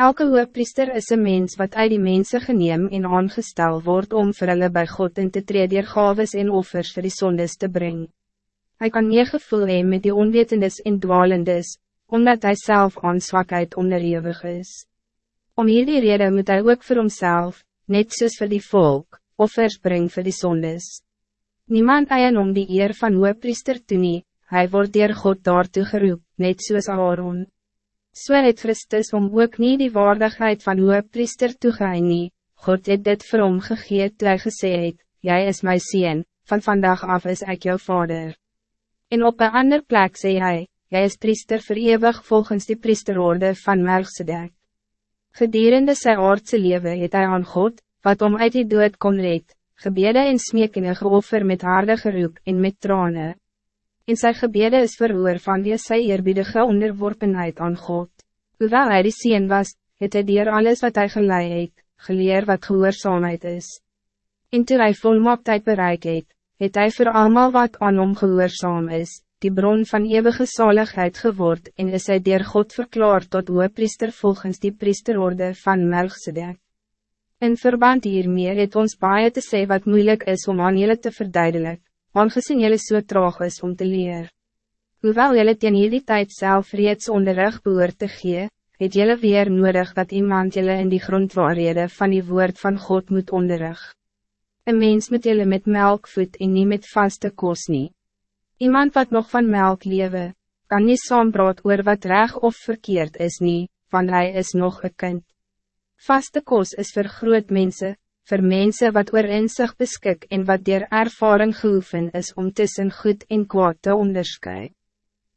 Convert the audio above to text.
Elke hoogpriester is een mens wat uit die mense geneem en aangestel wordt om vir hulle by God in te tree dier gaves en offers vir die sondes te brengen. Hij kan nie gevoel hee met die onwetendes en dwalendes, omdat hij zelf aan zwakheid onderhewig is. Om hierdie rede moet hij ook voor homself, net soos vir die volk, offers bring vir die sondes. Niemand eien om die eer van hoogpriester toe nie, hy word dier God daartoe geroep, net soos Aaron. So het Christus om ook niet die waardigheid van hoe priester toegeheim nie, God het dit vir hom gegeet toe hy gesê het, Jy is my sien, van vandaag af is ik jouw vader. En op een ander plek sê hy, Jy is priester verewig volgens die priesterorde van Melchizedek. Gedurende sy aardse leven het hy aan God, wat om uit die dood kon red, gebede en smeekende geoffer met harde geroep en met tranen en sy gebede is verhoor van die sy eerbiedige onderworpenheid aan God. Hoewel hij die sien was, het hy dier alles wat hij geleid het, geleer wat gehoorzaamheid is. En toe hy volmaaktheid bereik het, het hy voor allemaal wat aan hom gehoorzaam is, die bron van eeuwige zaligheid geword en is hy dier God verklaard tot priester volgens die priesterorde van Melchizedek. In verband hiermee het ons baie te sê wat moeilijk is om aan jullie te verduidelijken aangezien jullie so traag is om te leer. Hoewel jullie teen hierdie tijd zelf reeds onderrig behoort te gee, het jullie weer nodig dat iemand jullie in die grondwaarhede van die woord van God moet onderrig. Een mens moet jullie met melk voed en niet met vaste koos nie. Iemand wat nog van melk lewe, kan niet saambraad oor wat reg of verkeerd is nie, want hij is nog een kind. Vaste koos is voor groot mensen, voor mensen wat oor inzicht beskik en wat der ervaring geoefen is om tussen goed en kwaad te onderscheiden.